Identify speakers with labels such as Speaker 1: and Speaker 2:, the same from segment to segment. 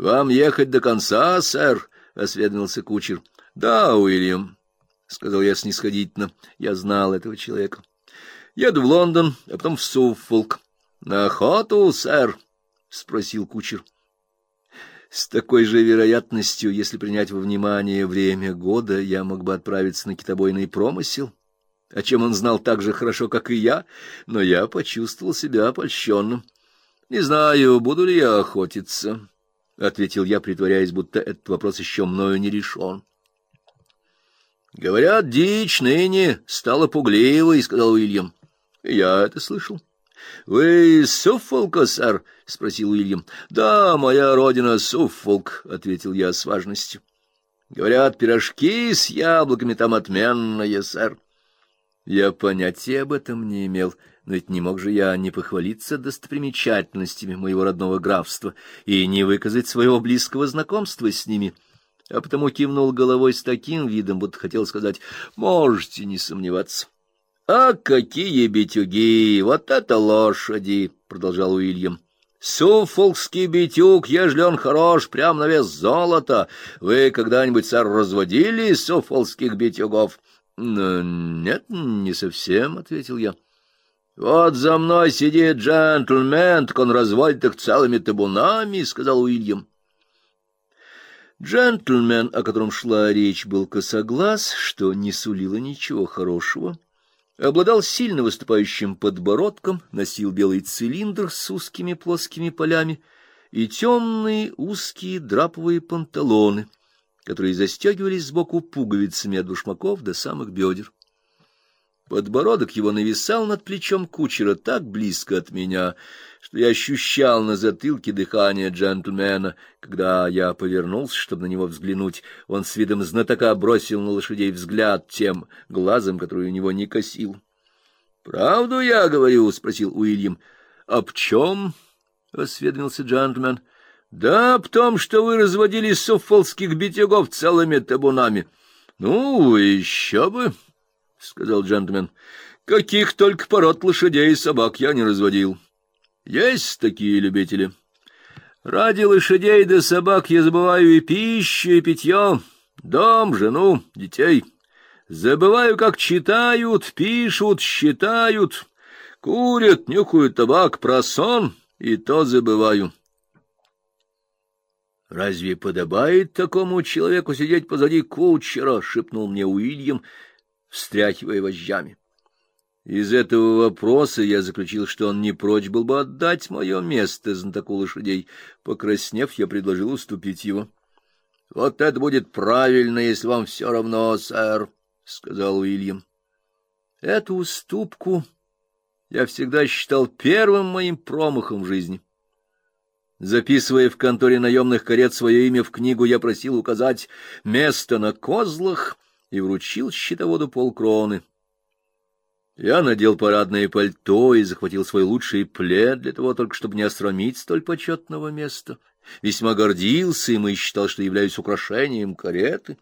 Speaker 1: Вам ехать до конца, сэр? — осведомился кучер. — Да, Уильям, — сказал я снисходительно. Я знал этого человека. — Еду в Лондон, а потом в Суффолк. — На охоту, сэр? — спросил кучер. С такой же вероятностью, если принять во внимание время года, я мог бы отправиться на китобойный промысел, о чем он знал так же хорошо, как и я, но я почувствовал себя опольщенным. — Не знаю, буду ли я охотиться, — ответил я, притворяясь, будто этот вопрос еще мною не решен. — Говорят, дичь ныне стала пугливой, — сказал Уильям. — Я это слышал. — Вы Суффолка, сэр? — спросил Уильям. — Да, моя родина Суффолк, — ответил я с важностью. — Говорят, пирожки с яблоками там отменные, сэр. Я понятия об этом не имел, но ведь не мог же я не похвалиться достопримечательностями моего родного графства и не выказать своего близкого знакомства с ними, а потому кивнул головой с таким видом, будто хотел сказать «можете не сомневаться». «А какие битюги! Вот это лошади!» — продолжал Уильям. «Суфолкский битюк, ежели он хорош, прям на вес золота. Вы когда-нибудь, сэр, разводили суфолкских битюгов?» «Нет, не совсем», — ответил я. «Вот за мной сидит джентльмен, так он разводит их целыми табунами», — сказал Уильям. Джентльмен, о котором шла речь, был косоглаз, что не сулило ничего хорошего. Обладал сильно выступающим подбородком, носил белый цилиндр с узкими плоскими полями и темные узкие драповые панталоны — которые застегивались сбоку пуговицами от башмаков до самых бедер. Подбородок его нависал над плечом кучера так близко от меня, что я ощущал на затылке дыхание джентльмена. Когда я повернулся, чтобы на него взглянуть, он с видом знатока бросил на лошадей взгляд тем глазом, который у него не косил. — Правду я говорю? — спросил Уильям. — Об чем? — осведомился джентльмен. — Да, об том, что вы разводили суффолских битягов целыми табунами. — Ну, еще бы, — сказал джентльмен. — Каких только пород лошадей и собак я не разводил. Есть такие любители. Ради лошадей да собак я забываю и пищу, и питье, дом, жену, детей. Забываю, как читают, пишут, считают, курят, нюхают табак, про сон, и то забываю. — Разве подобает такому человеку сидеть позади кучера? шепнул мне Уильям, встряхивая вожжами. Из этого вопроса я заключил, что он не прочь был бы отдать мое место знатоку лошадей. Покраснев, я предложил уступить его. — Вот это будет правильно, если вам все равно, сэр, — сказал Уильям. Эту уступку я всегда считал первым моим промахом в жизни. — Записывая в конторе наемных карет свое имя в книгу, я просил указать место на козлах и вручил счетоводу полкроны. Я надел парадное пальто и захватил свой лучший плед для того только, чтобы не осрамить столь почетного места. Весьма гордился им и считал, что являюсь украшением кареты.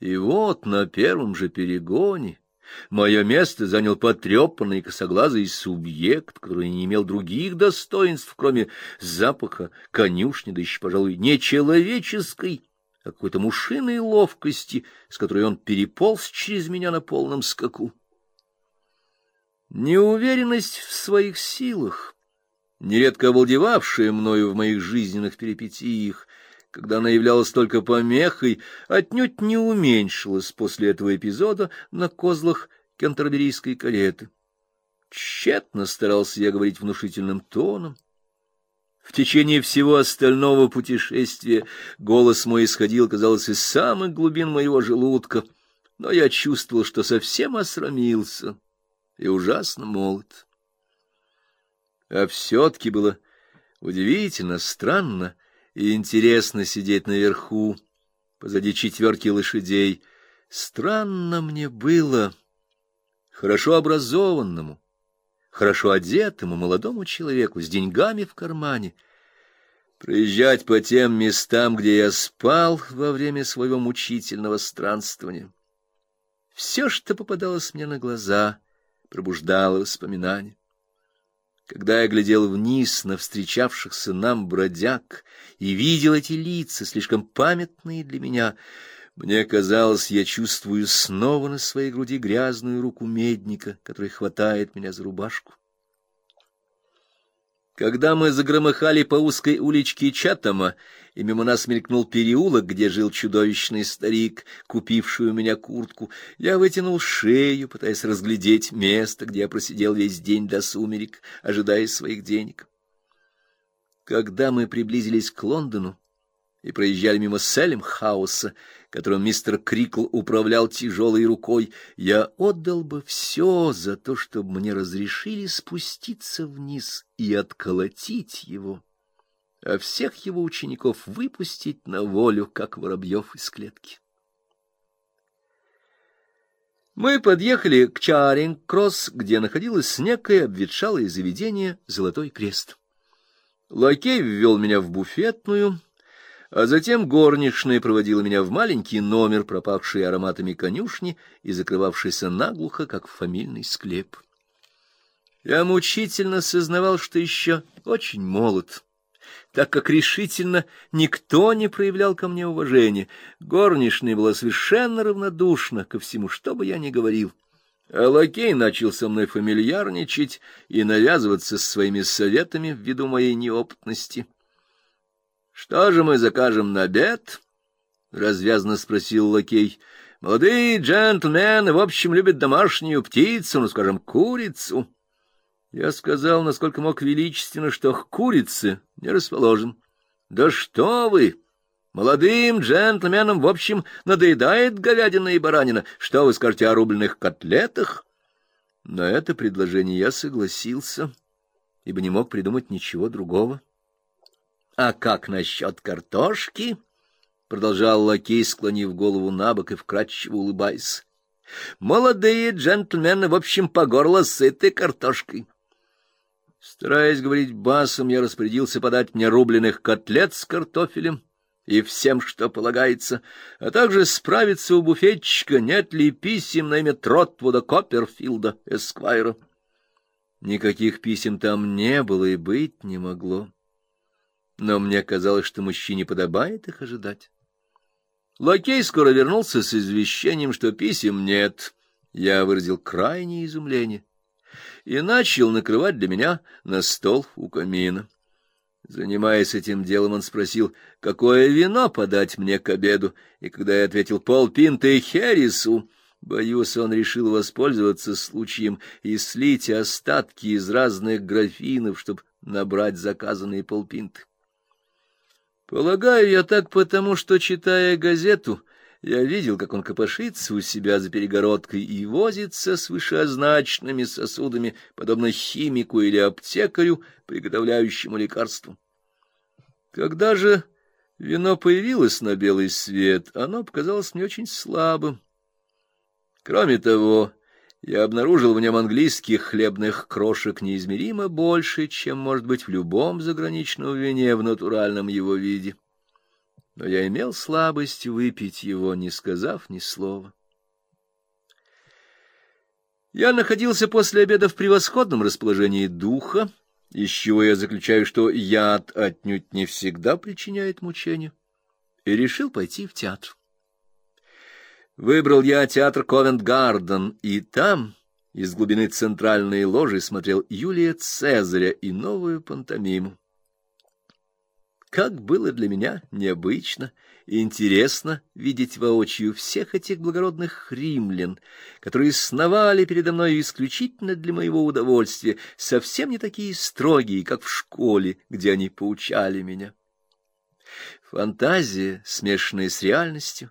Speaker 1: И вот на первом же перегоне Мое место занял потрепанный косоглазый субъект, который не имел других достоинств, кроме запаха конюшни, да еще, пожалуй, не а какой-то мушиной ловкости, с которой он переполз через меня на полном скаку. Неуверенность в своих силах, нередко овладевавшая мною в моих жизненных перипетиях, когда она являлась только помехой, отнюдь не уменьшилась после этого эпизода на козлах кентерберийской кареты. Тщетно старался я говорить внушительным тоном. В течение всего остального путешествия голос мой исходил, казалось, из самых глубин моего желудка, но я чувствовал, что совсем осрамился и ужасно молод. А все-таки было удивительно странно, и интересно сидеть наверху, позади четверки лошадей. Странно мне было, хорошо образованному, хорошо одетому молодому человеку с деньгами в кармане, проезжать по тем местам, где я спал во время своего мучительного странствования. Все, что попадалось мне на глаза, пробуждало воспоминания. Когда я глядел вниз на встречавшихся нам бродяг и видел эти лица, слишком памятные для меня, мне казалось, я чувствую снова на своей груди грязную руку медника, который хватает меня за рубашку. Когда мы загромыхали по узкой уличке Чатама, и мимо нас мелькнул переулок, где жил чудовищный старик, купивший у меня куртку, я вытянул шею, пытаясь разглядеть место, где я просидел весь день до сумерек, ожидая своих денег. Когда мы приблизились к Лондону и проезжали мимо Селем-хауса, которым мистер Крикл управлял тяжелой рукой, я отдал бы все за то, чтобы мне разрешили спуститься вниз и отколотить его, а всех его учеников выпустить на волю, как воробьев из клетки. Мы подъехали к Чаринг-Кросс, где находилось некое обветшалое заведение «Золотой крест». Лакей ввел меня в буфетную, а затем горничная проводила меня в маленький номер, пропахший ароматами конюшни и закрывавшийся наглухо, как фамильный склеп. Я мучительно сознавал, что еще очень молод, так как решительно никто не проявлял ко мне уважения. Горничная была совершенно равнодушна ко всему, что бы я ни говорил. А лакей начал со мной фамильярничать и навязываться своими советами ввиду моей неопытности. Что же мы закажем на обед? развязно спросил лакей. Молодые джентльмены, в общем, любят домашнюю птицу, ну, скажем, курицу. Я сказал, насколько мог величественно, что к курице не расположен. Да что вы! Молодым джентльменам, в общем, надоедает говядина и баранина. Что вы скажете о рубленых котлетах? На это предложение я согласился, ибо не мог придумать ничего другого. А как насчет картошки? продолжал лакей, склонив голову набок и вкрадчиво улыбаясь. Молодые джентльмены, в общем, по горло сыты картошкой. Стараясь говорить басом, я распорядился подать мне рубленых котлет с картофелем и всем, что полагается, а также справиться у буфетчика, нет ли писем на имя Тротвуда Копперфилда, эсквайра. Никаких писем там не было и быть не могло но мне казалось, что мужчине подобает их ожидать. Лакей скоро вернулся с извещением, что писем нет. Я выразил крайнее изумление и начал накрывать для меня на стол у камина. Занимаясь этим делом, он спросил, какое вино подать мне к обеду, и когда я ответил полпинты хересу, боюсь, он решил воспользоваться случаем и слить остатки из разных графинов, чтобы набрать заказанные полпинты. Полагаю, я так потому, что, читая газету, я видел, как он копошится у себя за перегородкой и возится с вышеозначенными сосудами, подобно химику или аптекарю, приготовляющему лекарство. Когда же вино появилось на белый свет, оно показалось мне очень слабым. Кроме того, я обнаружил в нем английских хлебных крошек неизмеримо больше, чем может быть в любом заграничном вине в натуральном его виде. Но я имел слабость выпить его, не сказав ни слова. Я находился после обеда в превосходном расположении духа, из чего я заключаю, что яд отнюдь не всегда причиняет мучения, и решил пойти в театр. Выбрал я театр Ковент-Гарден, и там, из глубины центральной ложи, смотрел Юлия Цезаря и новую пантомиму. Как было для меня необычно и интересно видеть воочию всех этих благородных римлян, которые сновали передо мной исключительно для моего удовольствия, совсем не такие строгие, как в школе, где они поучали меня. Фантазия, смешанная с реальностью,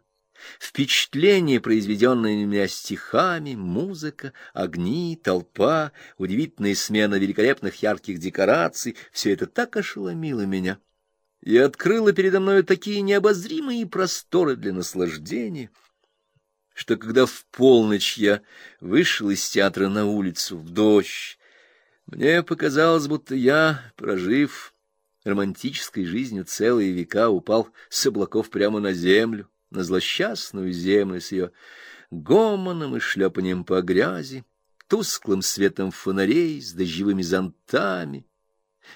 Speaker 1: Впечатление, произведенное на меня стихами, музыка, огни, толпа, удивительная смена великолепных ярких декораций — все это так ошеломило меня и открыло передо мною такие необозримые просторы для наслаждения, что когда в полночь я вышел из театра на улицу в дождь, мне показалось, будто я, прожив романтической жизнью целые века, упал с облаков прямо на землю на злосчастную землю с ее гомоном и шлепанием по грязи, тусклым светом фонарей, с дождевыми зонтами,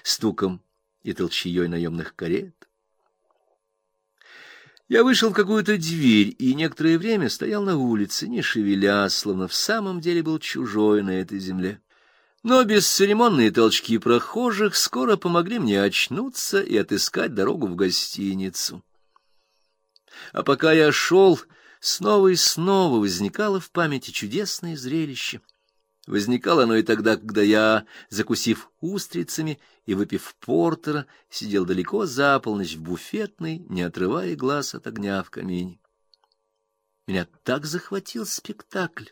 Speaker 1: стуком и толчеей наемных карет. Я вышел в какую-то дверь и некоторое время стоял на улице, не шевеля, словно в самом деле был чужой на этой земле. Но бесцеремонные толчки прохожих скоро помогли мне очнуться и отыскать дорогу в гостиницу. А пока я шел, снова и снова возникало в памяти чудесное зрелище. Возникало оно и тогда, когда я, закусив устрицами и выпив портера, сидел далеко за полночь в буфетной, не отрывая глаз от огня в камине. Меня так захватил спектакль.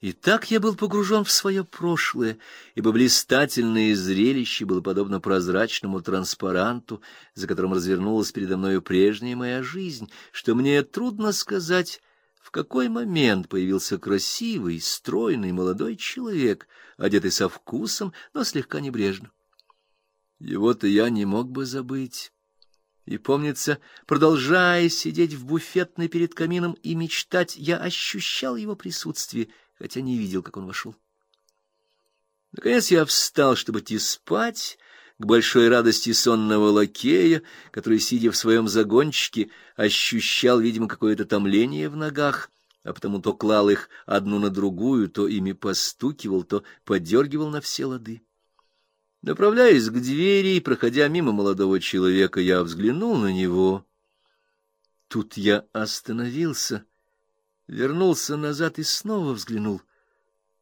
Speaker 1: И так я был погружен в свое прошлое, ибо блистательное зрелище было подобно прозрачному транспаранту, за которым развернулась передо мною прежняя моя жизнь, что мне трудно сказать, в какой момент появился красивый, стройный молодой человек, одетый со вкусом, но слегка небрежно. Его-то я не мог бы забыть. И, помнится, продолжая сидеть в буфетной перед камином и мечтать, я ощущал его присутствие, хотя не видел, как он вошел. Наконец я встал, чтобы идти спать, к большой радости сонного лакея, который, сидя в своем загончике, ощущал, видимо, какое-то томление в ногах, а потому то клал их одну на другую, то ими постукивал, то подергивал на все лады. Направляясь к двери и проходя мимо молодого человека, я взглянул на него. Тут я остановился, вернулся назад и снова взглянул.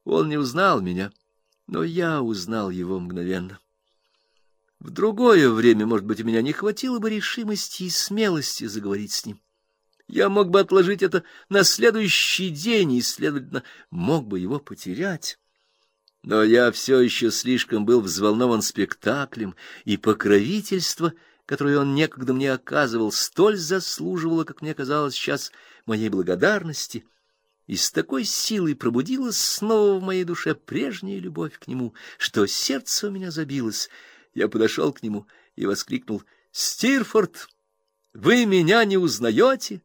Speaker 1: Он не узнал меня, но я узнал его мгновенно. В другое время, может быть, у меня не хватило бы решимости и смелости заговорить с ним. Я мог бы отложить это на следующий день и, следовательно, мог бы его потерять. Но я все еще слишком был взволнован спектаклем, и покровительство, которое он некогда мне оказывал, столь заслуживало, как мне казалось сейчас, моей благодарности, и с такой силой пробудилась снова в моей душе прежняя любовь к нему, что сердце у меня забилось — я подошел к нему и воскликнул: "Стирфорд, вы меня не узнаете?»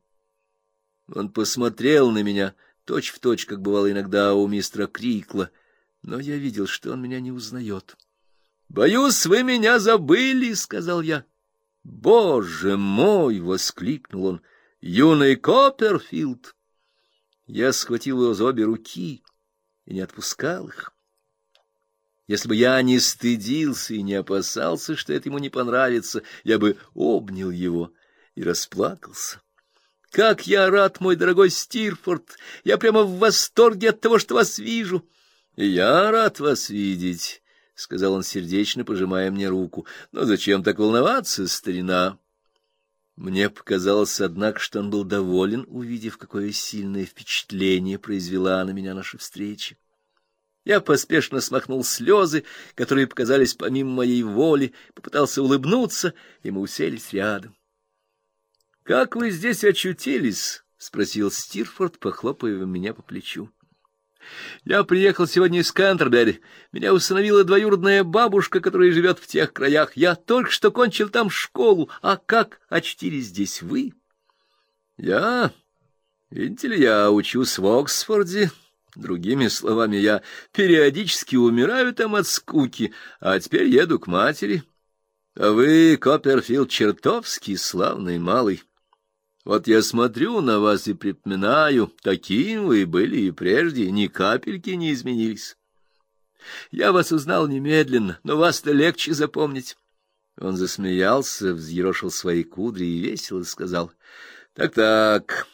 Speaker 1: Он посмотрел на меня, точь-в-точь, точь, как бывало иногда у мистера Крикла, но я видел, что он меня не узнает. "Боюсь, вы меня забыли", сказал я. "Боже мой!" воскликнул он. "Юный Копперфилд!" Я схватил его за обе руки и не отпускал их. Если бы я не стыдился и не опасался, что это ему не понравится, я бы обнял его и расплакался. Как я рад, мой дорогой Стирфорд! Я прямо в восторге от того, что вас вижу. И я рад вас видеть, сказал он сердечно, пожимая мне руку. Но зачем так волноваться, старина? Мне показалось, однако, что он был доволен, увидев, какое сильное впечатление произвела на меня наша встреча. Я поспешно смахнул слезы, которые показались помимо моей воли, попытался улыбнуться, и мы уселись рядом. — Как вы здесь очутились? — спросил Стирфорд, похлопывая меня по плечу. — Я приехал сегодня из Кантербери. Меня усыновила двоюродная бабушка, которая живет в тех краях. Я только что кончил там школу. А как очтились здесь вы? — Я... Видите ли, я учусь в Оксфорде, Другими словами, я периодически умираю там от скуки, а теперь еду к матери. А вы, Копперфилд, чертовски славный малый. Вот я смотрю на вас и припоминаю, таким вы были и прежде, ни капельки не изменились. Я вас узнал немедленно, но вас-то легче запомнить. Он засмеялся, взъерошил свои кудри и весело сказал: "Так-так.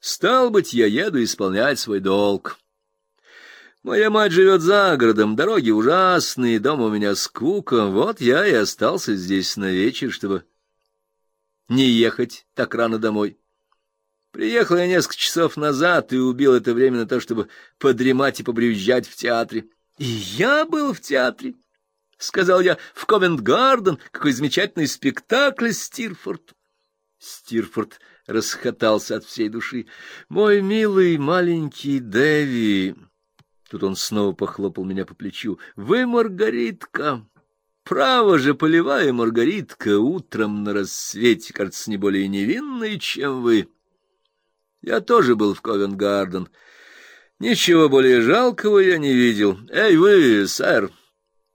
Speaker 1: Стал быть, я еду исполнять свой долг. Моя мать живет за городом, дороги ужасные, дома у меня скука. Вот я и остался здесь на вечер, чтобы не ехать так рано домой. Приехал я несколько часов назад и убил это время на то, чтобы подремать и побрюзжать в театре. И я был в театре, сказал я, в Ковент-Гарден, какой замечательный спектакль Стирфорд. Стирфорд расхотался от всей души. Мой милый маленький Дэви, Тут он снова похлопал меня по плечу. Вы Маргаритка. Право же, полевая Маргаритка, утром на рассвете, кажется, не более невинной, чем вы. Я тоже был в Ковенгарден. Ничего более жалкого я не видел. Эй, вы, сэр!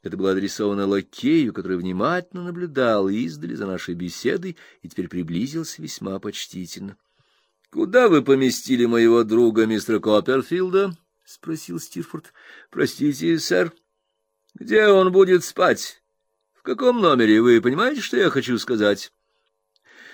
Speaker 1: Это было адресовано лакею, который внимательно наблюдал издали за нашей беседой и теперь приблизился весьма почтительно. — Куда вы поместили моего друга мистера Копперфилда? — спросил Стирфорд. — Простите, сэр. — Где он будет спать? В каком номере? Вы понимаете, что я хочу сказать?